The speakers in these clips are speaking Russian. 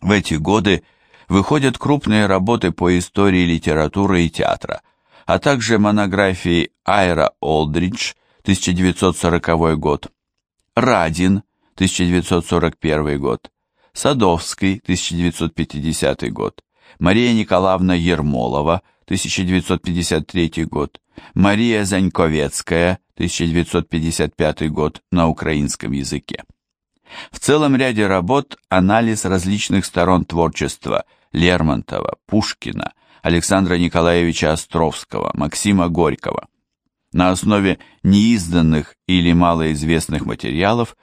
В эти годы выходят крупные работы по истории литературы и театра, а также монографии Айра Олдридж, 1940 год, Радин, 1941 год, Садовский, 1950 год, Мария Николаевна Ермолова, 1953 год, Мария Заньковецкая, 1955 год на украинском языке. В целом ряде работ анализ различных сторон творчества Лермонтова, Пушкина, Александра Николаевича Островского, Максима Горького. На основе неизданных или малоизвестных материалов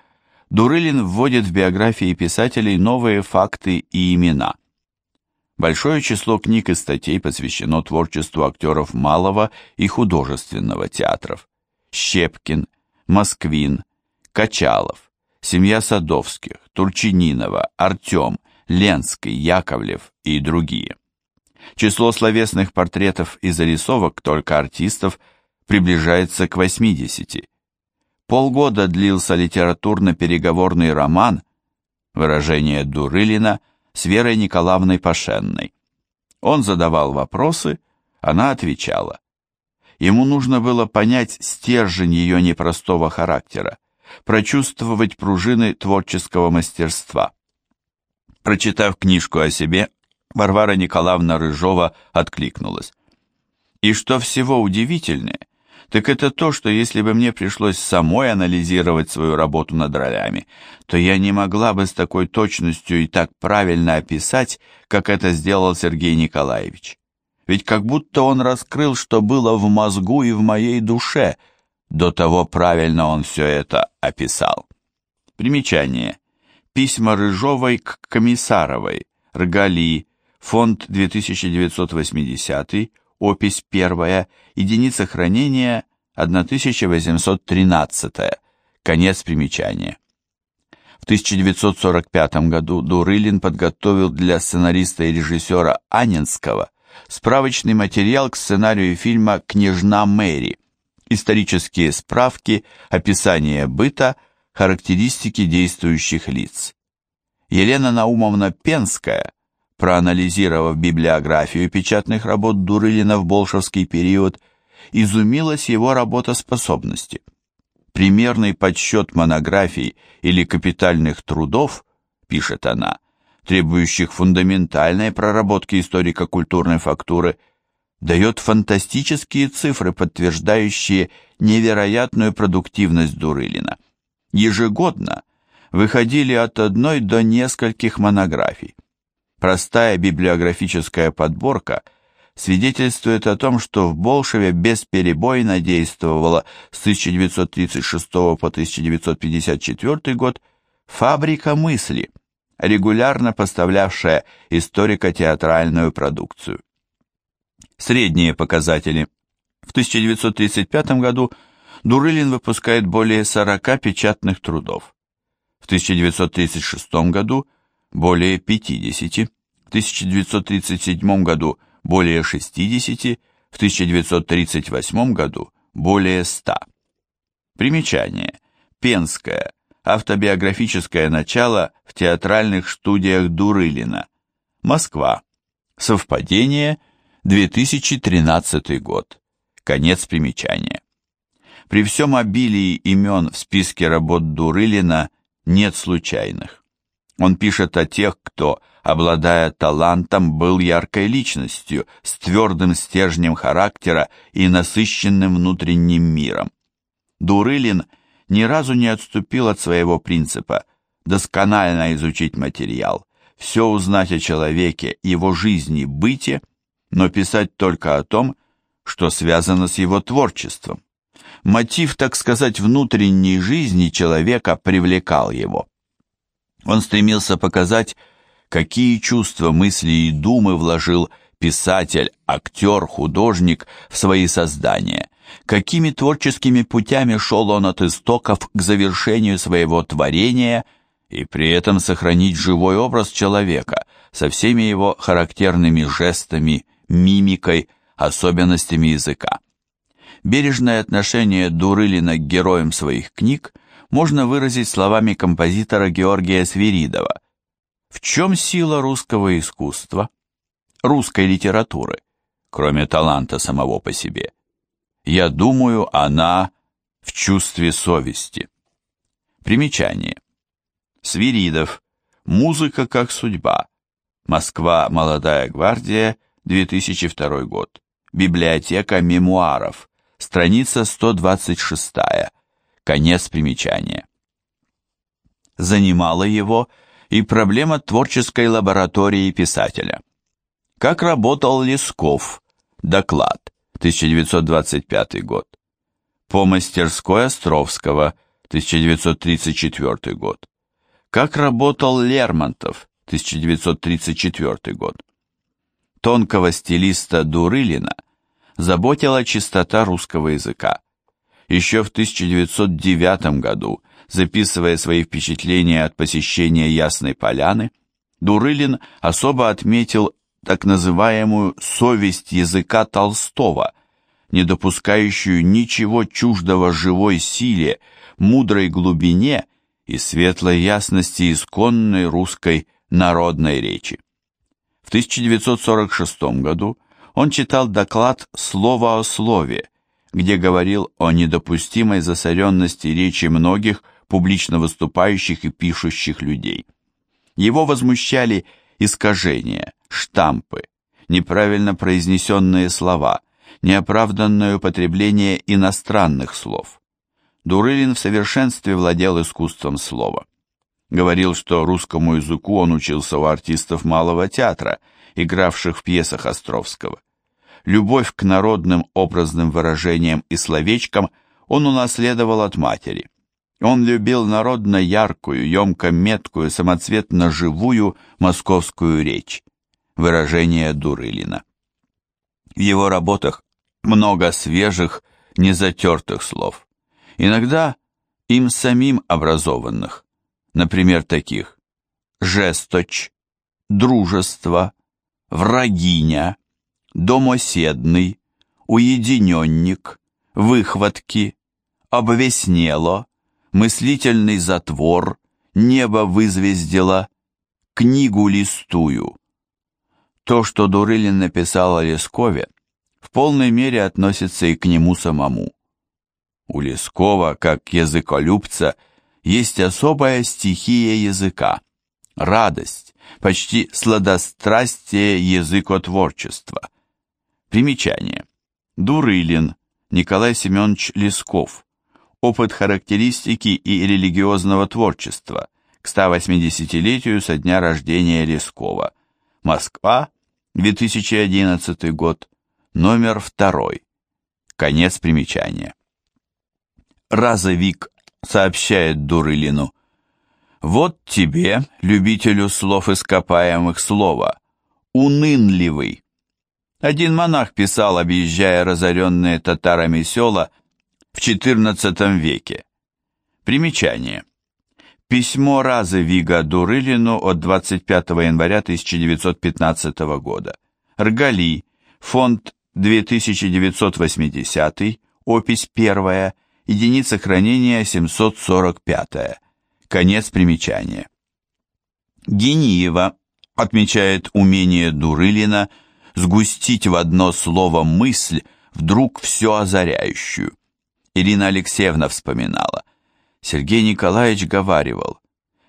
Дурылин вводит в биографии писателей новые факты и имена. Большое число книг и статей посвящено творчеству актеров малого и художественного театров. Щепкин, Москвин, Качалов, семья Садовских, Турчининова, Артем, Ленский, Яковлев и другие. Число словесных портретов и зарисовок только артистов приближается к 80. Полгода длился литературно-переговорный роман, выражение Дурылина, с Верой Николаевной Пашенной. Он задавал вопросы, она отвечала. Ему нужно было понять стержень ее непростого характера, прочувствовать пружины творческого мастерства. Прочитав книжку о себе, Варвара Николаевна Рыжова откликнулась. И что всего удивительнее, так это то, что если бы мне пришлось самой анализировать свою работу над ролями, то я не могла бы с такой точностью и так правильно описать, как это сделал Сергей Николаевич. Ведь как будто он раскрыл, что было в мозгу и в моей душе – до того правильно он все это описал. Примечание. Письма Рыжовой к Комиссаровой, Ргали, фонд 2980, опись 1, единица хранения 1813, конец примечания. В 1945 году Дурылин подготовил для сценариста и режиссера Анинского справочный материал к сценарию фильма «Княжна Мэри», исторические справки, описание быта, характеристики действующих лиц. Елена Наумовна Пенская, проанализировав библиографию печатных работ Дурылина в болшевский период, изумилась его работоспособности. Примерный подсчет монографий или капитальных трудов, пишет она, требующих фундаментальной проработки историко-культурной фактуры – дает фантастические цифры, подтверждающие невероятную продуктивность Дурылина. Ежегодно выходили от одной до нескольких монографий. Простая библиографическая подборка свидетельствует о том, что в Болшеве бесперебойно действовала с 1936 по 1954 год фабрика мысли, регулярно поставлявшая историко-театральную продукцию. Средние показатели. В 1935 году Дурылин выпускает более 40 печатных трудов. В 1936 году более 50, в 1937 году более 60, в 1938 году более 100. Примечание. Пенское. Автобиографическое начало в театральных студиях Дурылина. Москва. Совпадение – 2013 год. Конец примечания. При всем обилии имен в списке работ Дурылина нет случайных. Он пишет о тех, кто, обладая талантом, был яркой личностью, с твердым стержнем характера и насыщенным внутренним миром. Дурылин ни разу не отступил от своего принципа досконально изучить материал, все узнать о человеке, его жизни, быте – но писать только о том, что связано с его творчеством. Мотив, так сказать, внутренней жизни человека привлекал его. Он стремился показать, какие чувства, мысли и думы вложил писатель, актер, художник в свои создания, какими творческими путями шел он от истоков к завершению своего творения и при этом сохранить живой образ человека со всеми его характерными жестами мимикой, особенностями языка. Бережное отношение Дурылина к героям своих книг можно выразить словами композитора Георгия Свиридова. В чем сила русского искусства, русской литературы, кроме таланта самого по себе? Я думаю, она в чувстве совести. Примечание. Свиридов. Музыка как судьба. Москва. Молодая гвардия. 2002 год. Библиотека мемуаров. Страница 126. Конец примечания. Занимала его и проблема творческой лаборатории писателя. Как работал Лесков? Доклад. 1925 год. По мастерской Островского. 1934 год. Как работал Лермонтов? 1934 год. Тонкого стилиста Дурылина заботила чистота русского языка. Еще в 1909 году, записывая свои впечатления от посещения Ясной Поляны, Дурылин особо отметил так называемую «совесть языка Толстого», не допускающую ничего чуждого живой силе, мудрой глубине и светлой ясности исконной русской народной речи. В 1946 году он читал доклад «Слово о слове», где говорил о недопустимой засоренности речи многих публично выступающих и пишущих людей. Его возмущали искажения, штампы, неправильно произнесенные слова, неоправданное употребление иностранных слов. Дурылин в совершенстве владел искусством слова. Говорил, что русскому языку он учился у артистов малого театра, игравших в пьесах Островского любовь к народным образным выражениям и словечкам он унаследовал от матери. Он любил народно яркую, емко меткую, самоцветно живую московскую речь. Выражение Дурылина. В его работах много свежих, незатертых слов. Иногда им самим образованных, например, таких «жесточ», «дружество», «врагиня», домоседный, уединенник, выхватки, обвеснело, мыслительный затвор, небо вызвездило, книгу листую. То, что Дурылин написал о Лескове, в полной мере относится и к нему самому. У Лескова, как языколюбца, есть особая стихия языка, радость, почти сладострастие языкотворчества – Примечание. Дурылин Николай Семенович Лесков. Опыт характеристики и религиозного творчества к 180-летию со дня рождения Лескова. Москва, 2011 год, номер второй. Конец примечания. Разовик сообщает Дурылину. Вот тебе, любителю слов ископаемых слова, унынливый. Один монах писал, объезжая разоренные татарами села в XIV веке. Примечание. Письмо Разы Вига Дурылину от 25 января 1915 года. Ргали. Фонд 2980, опись 1, единица хранения 745. Конец примечания. Гениева отмечает умение Дурылина – сгустить в одно слово мысль, вдруг все озаряющую. Ирина Алексеевна вспоминала. Сергей Николаевич говаривал,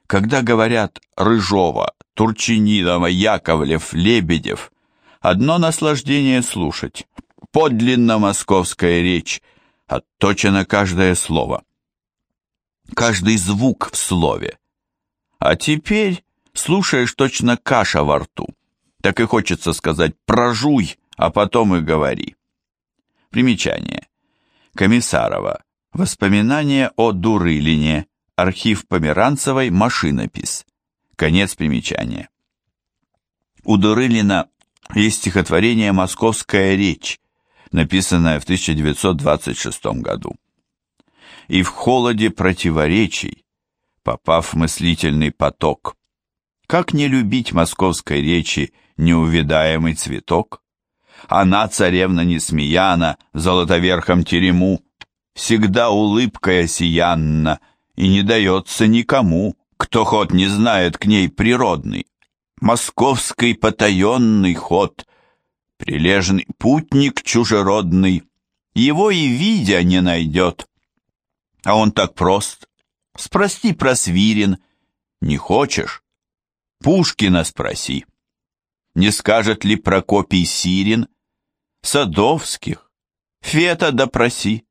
когда говорят Рыжова, Турчининова, Яковлев, Лебедев, одно наслаждение слушать, подлинно московская речь, отточено каждое слово, каждый звук в слове. А теперь слушаешь точно каша во рту так и хочется сказать «прожуй», а потом и говори. Примечание. Комиссарова. Воспоминания о Дурылине. Архив Померанцевой. Машинопись. Конец примечания. У Дурылина есть стихотворение «Московская речь», написанное в 1926 году. И в холоде противоречий, попав в мыслительный поток, как не любить московской речи неувидаемый цветок? Она, царевна Несмеяна, золотоверхом терему, всегда улыбкой осиянна, и не дается никому, кто хоть не знает к ней природный, московский потаенный ход, прилежный путник чужеродный, его и видя не найдет. А он так прост. Спроси про Свирин. Не хочешь? Пушкина спроси. Не скажет ли Прокопий Сирин? Садовских. Фета допроси.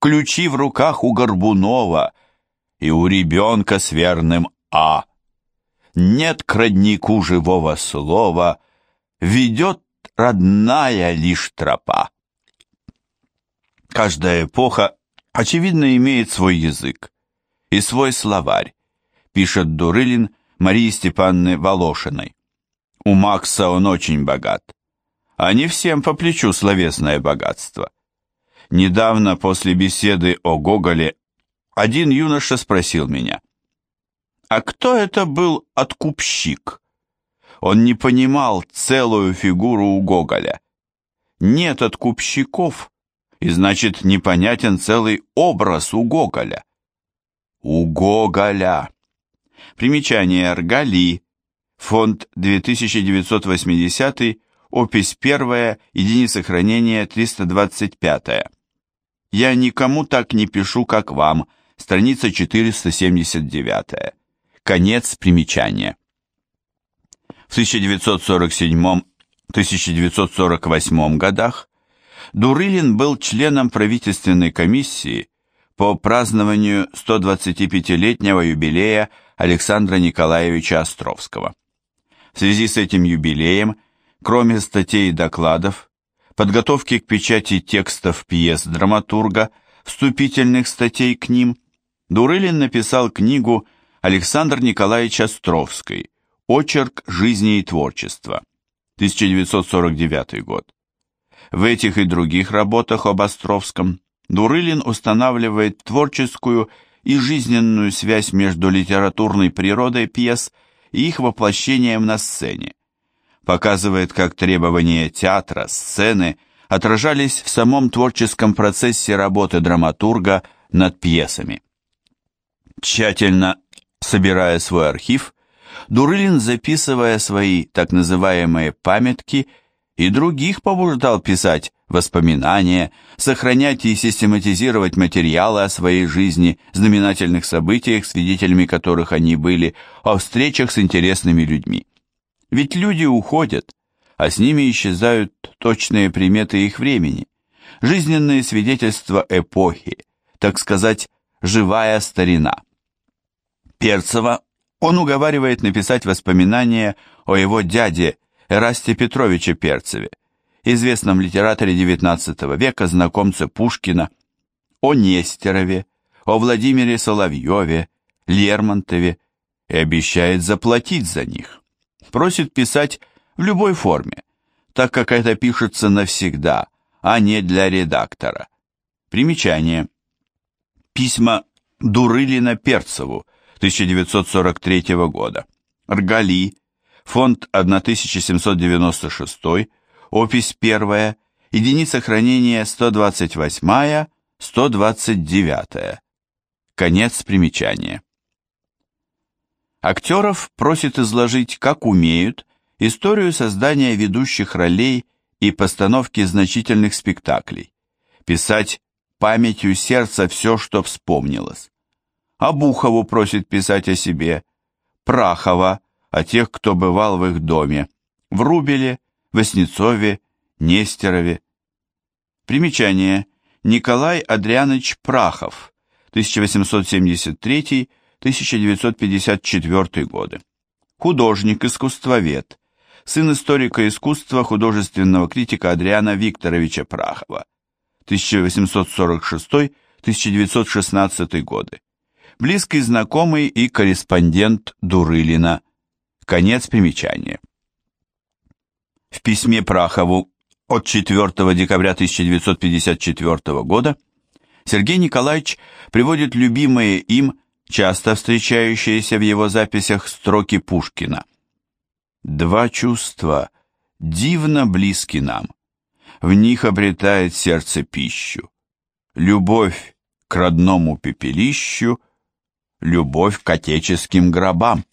Ключи в руках у Горбунова и у ребенка с верным «А». Нет к роднику живого слова, ведет родная лишь тропа. Каждая эпоха, очевидно, имеет свой язык и свой словарь, пишет Дурылин Марии Степанны Волошиной. У Макса он очень богат, а не всем по плечу словесное богатство. Недавно после беседы о Гоголе один юноша спросил меня, «А кто это был откупщик?» Он не понимал целую фигуру у Гоголя. Нет откупщиков, и значит непонятен целый образ у Гоголя. У Гоголя. Примечание Аргали, фонд 2980, опись 1, единица хранения 325. Я никому так не пишу, как вам, страница 479. Конец примечания. В 1947-1948 годах Дурылин был членом правительственной комиссии по празднованию 125-летнего юбилея Александра Николаевича Островского. В связи с этим юбилеем, кроме статей и докладов, подготовки к печати текстов пьес драматурга, вступительных статей к ним, Дурылин написал книгу Александр Николаевич Островский «Очерк жизни и творчества», 1949 год. В этих и других работах об Островском Дурылин устанавливает творческую и жизненную связь между литературной природой пьес и их воплощением на сцене. Показывает, как требования театра, сцены отражались в самом творческом процессе работы драматурга над пьесами. Тщательно собирая свой архив, Дурылин, записывая свои так называемые памятки – и других побуждал писать воспоминания, сохранять и систематизировать материалы о своей жизни, знаменательных событиях, свидетелями которых они были, о встречах с интересными людьми. Ведь люди уходят, а с ними исчезают точные приметы их времени, жизненные свидетельства эпохи, так сказать, живая старина. Перцева он уговаривает написать воспоминания о его дяде Эрасте Петровиче Перцеве, известном литераторе XIX века, знакомце Пушкина, о Нестерове, о Владимире Соловьеве, Лермонтове и обещает заплатить за них. Просит писать в любой форме, так как это пишется навсегда, а не для редактора. Примечание. Письма Дурылина Перцеву 1943 года. Ргали, фонд 1796, опись 1, единица хранения 128, 129. Конец примечания. Актеров просит изложить, как умеют, историю создания ведущих ролей и постановки значительных спектаклей, писать памятью сердца все, что вспомнилось. Абухову просит писать о себе, Прахова – о тех, кто бывал в их доме, в Рубеле, Васнецове, Нестерове. Примечание. Николай Адрианович Прахов, 1873-1954 годы. Художник, искусствовед, сын историка искусства художественного критика Адриана Викторовича Прахова, 1846-1916 годы. Близкий знакомый и корреспондент Дурылина, Конец примечания. В письме Прахову от 4 декабря 1954 года Сергей Николаевич приводит любимые им, часто встречающиеся в его записях строки Пушкина. «Два чувства дивно близки нам, в них обретает сердце пищу. Любовь к родному пепелищу, любовь к отеческим гробам.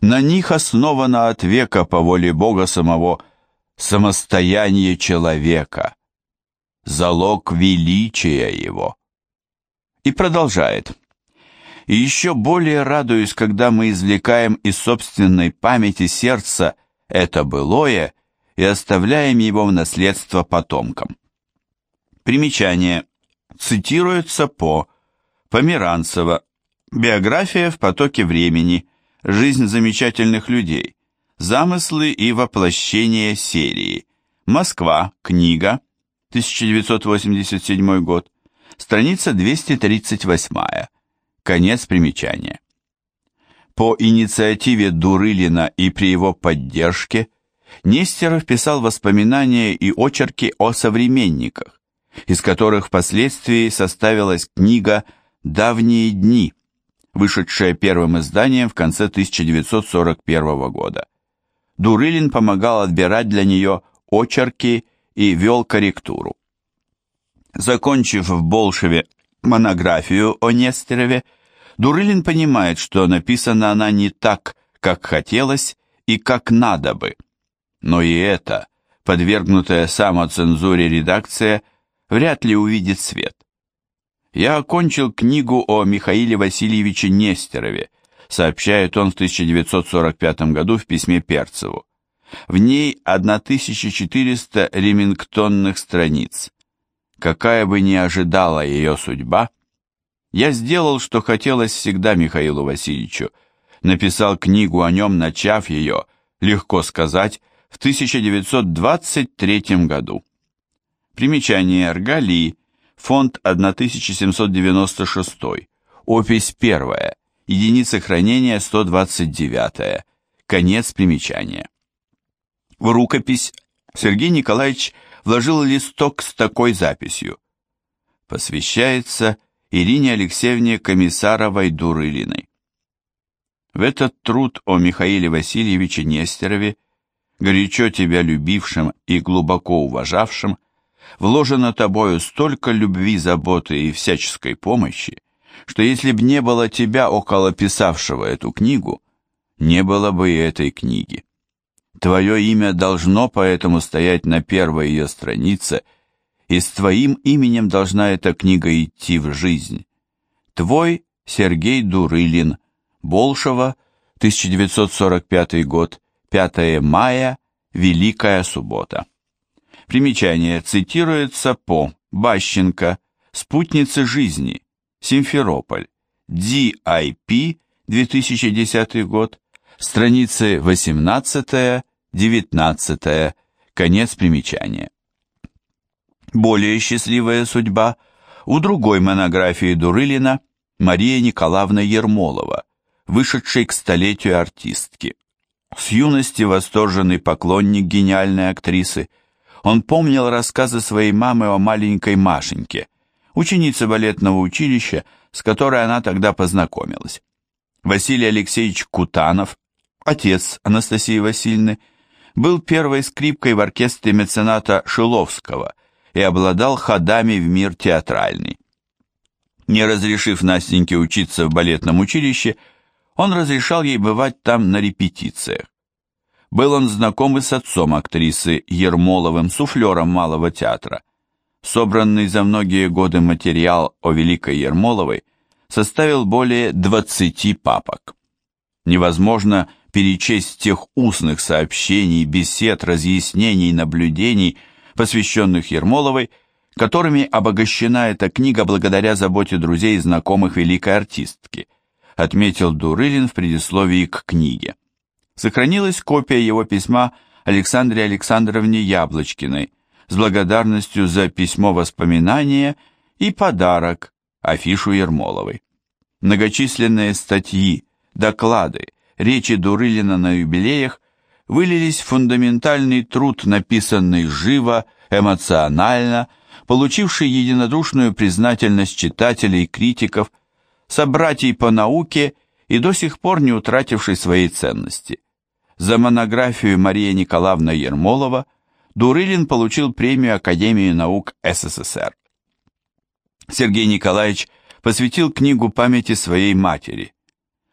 На них основано от века по воле Бога самого самостояние человека, залог величия его. И продолжает. И еще более радуюсь, когда мы извлекаем из собственной памяти сердца это былое и оставляем его в наследство потомкам. Примечание. Цитируется по Померанцева. Биография в потоке времени. Жизнь замечательных людей. Замыслы и воплощение серии. Москва. Книга. 1987 год. Страница 238. Конец примечания. По инициативе Дурылина и при его поддержке Нестеров писал воспоминания и очерки о современниках, из которых впоследствии составилась книга «Давние дни», вышедшая первым изданием в конце 1941 года. Дурылин помогал отбирать для нее очерки и вел корректуру. Закончив в Болшеве монографию о Нестерове, Дурылин понимает, что написана она не так, как хотелось и как надо бы. Но и это, подвергнутая самоцензуре редакция, вряд ли увидит свет. «Я окончил книгу о Михаиле Васильевиче Нестерове», сообщает он в 1945 году в письме Перцеву. В ней 1400 ремингтонных страниц. Какая бы ни ожидала ее судьба, я сделал, что хотелось всегда Михаилу Васильевичу, написал книгу о нем, начав ее, легко сказать, в 1923 году. Примечание Ргали, фонд 1796, опись 1, единица хранения 129, конец примечания. В рукопись Сергей Николаевич вложил листок с такой записью. Посвящается Ирине Алексеевне Комиссаровой-Дурылиной. В этот труд о Михаиле Васильевиче Нестерове, горячо тебя любившим и глубоко уважавшим, вложено тобою столько любви, заботы и всяческой помощи, что если б не было тебя около писавшего эту книгу, не было бы и этой книги. Твое имя должно поэтому стоять на первой ее странице – и с твоим именем должна эта книга идти в жизнь. Твой Сергей Дурылин, Болшева, 1945 год, 5 мая, Великая суббота. Примечание цитируется по. Бащенко, Спутницы жизни, Симферополь, DIP, 2010 год, страницы 18-19, конец примечания. Более счастливая судьба у другой монографии Дурылина Мария Николаевна Ермолова, вышедшей к столетию артистки. С юности восторженный поклонник гениальной актрисы, он помнил рассказы своей мамы о маленькой Машеньке, ученице балетного училища, с которой она тогда познакомилась. Василий Алексеевич Кутанов, отец Анастасии Васильевны, был первой скрипкой в оркестре мецената Шиловского – и обладал ходами в мир театральный. Не разрешив Настеньке учиться в балетном училище, он разрешал ей бывать там на репетициях. Был он знаком и с отцом актрисы Ермоловым, суфлером Малого театра. Собранный за многие годы материал о Великой Ермоловой составил более 20 папок. Невозможно перечесть тех устных сообщений, бесед, разъяснений, наблюдений, посвященных Ермоловой, которыми обогащена эта книга благодаря заботе друзей и знакомых великой артистки, отметил Дурылин в предисловии к книге. Сохранилась копия его письма Александре Александровне Яблочкиной с благодарностью за письмо воспоминания и подарок, афишу Ермоловой. Многочисленные статьи, доклады, речи Дурылина на юбилеях вылились в фундаментальный труд, написанный живо, эмоционально, получивший единодушную признательность читателей критиков, собратьей по науке и до сих пор не утративший своей ценности. За монографию Мария Николаевна Ермолова Дурылин получил премию Академии наук СССР. Сергей Николаевич посвятил книгу памяти своей матери.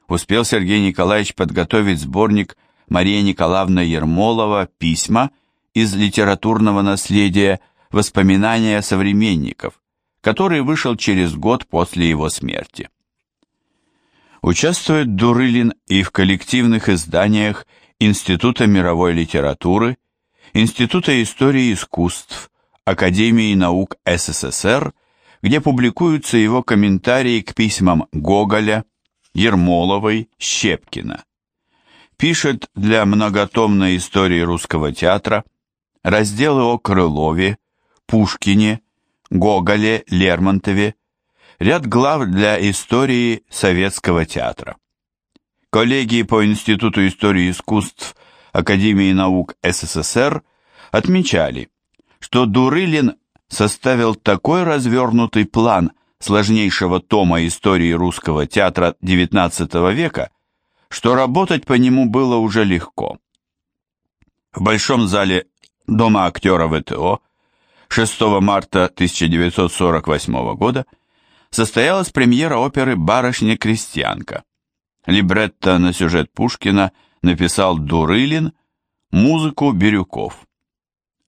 успел Сергей Николаевич подготовить сборник Мария Николаевна Ермолова «Письма» из литературного наследия «Воспоминания современников», который вышел через год после его смерти. Участвует Дурылин и в коллективных изданиях Института мировой литературы, Института истории искусств, Академии наук СССР, где публикуются его комментарии к письмам Гоголя, Ермоловой, Щепкина. Пишет для многотомной истории русского театра разделы о Крылове, Пушкине, Гоголе, Лермонтове, ряд глав для истории советского театра. Коллеги по Институту истории искусств Академии наук СССР отмечали, что Дурылин составил такой развернутый план сложнейшего тома истории русского театра XIX века, что работать по нему было уже легко. В Большом зале Дома актера ВТО 6 марта 1948 года состоялась премьера оперы «Барышня-крестьянка». Либретто на сюжет Пушкина написал Дурылин, музыку Бирюков.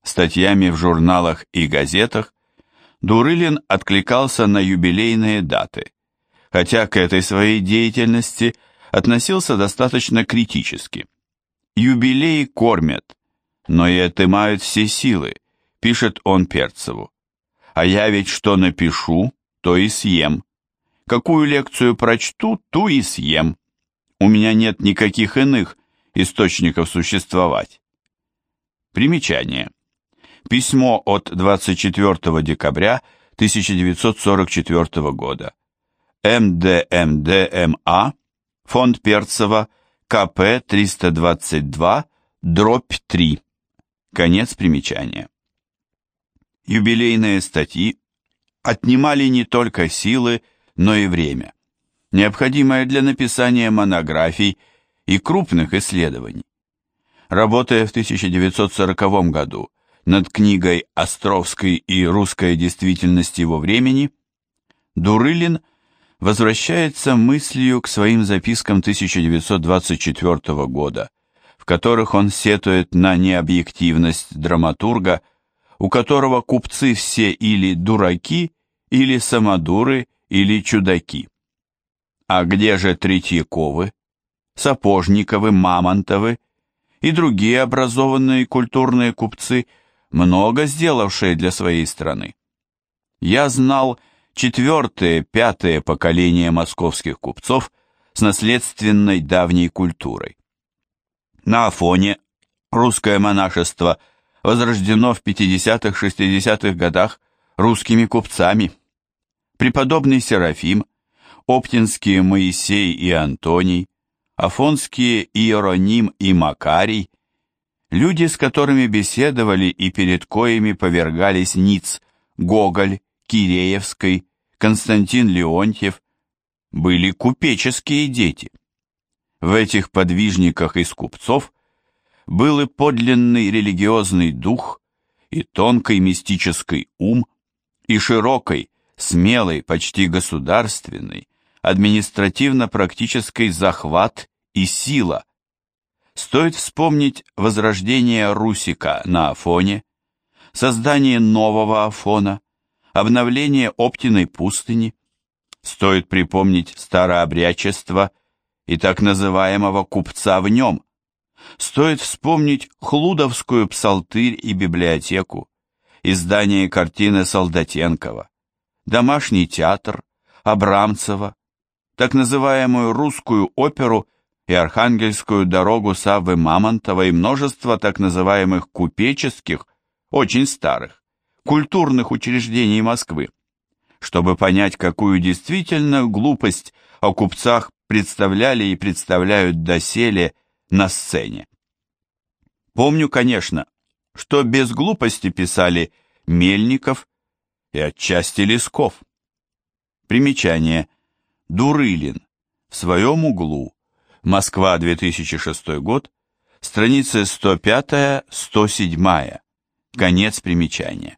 Статьями в журналах и газетах Дурылин откликался на юбилейные даты, хотя к этой своей деятельности относился достаточно критически. Юбилеи кормят, но и отымают все силы, пишет он Перцеву. А я ведь что напишу, то и съем. Какую лекцию прочту, ту и съем. У меня нет никаких иных источников существовать. Примечание. Письмо от 24 декабря 1944 года. МДМДМА, фонд Перцева, КП 322, дробь 3. Конец примечания. Юбилейные статьи отнимали не только силы, но и время, необходимое для написания монографий и крупных исследований. Работая в 1940 году над книгой Островской и русская действительность его времени, Дурылин возвращается мыслью к своим запискам 1924 года, в которых он сетует на необъективность драматурга, у которого купцы все или дураки, или самодуры, или чудаки. А где же Третьяковы, Сапожниковы, Мамонтовы и другие образованные культурные купцы, много сделавшие для своей страны? Я знал четвертое, пятое поколение московских купцов с наследственной давней культурой. На Афоне русское монашество возрождено в 50-60-х годах русскими купцами. Преподобный Серафим, оптинские Моисей и Антоний, афонские Иероним и Макарий, люди, с которыми беседовали и перед коими повергались Ниц, Гоголь, Киреевской, Константин Леонтьев, были купеческие дети. В этих подвижниках из купцов был и подлинный религиозный дух, и тонкий мистический ум, и широкой, смелый, почти государственный, административно-практический захват и сила. Стоит вспомнить возрождение Русика на Афоне, создание нового Афона, обновление Оптиной пустыни. Стоит припомнить старообрядчество и так называемого купца в нем. Стоит вспомнить Хлудовскую псалтырь и библиотеку, издание картины Солдатенкова, домашний театр, Абрамцева, так называемую русскую оперу и архангельскую дорогу Саввы Мамонтова и множество так называемых купеческих, очень старых, культурных учреждений Москвы, чтобы понять, какую действительно глупость о купцах представляли и представляют доселе на сцене. Помню, конечно, что без глупости писали Мельников и отчасти Лесков. Примечание. Дурылин. В своем углу. Москва, 2006 год. Страницы 105-107. Конец примечания.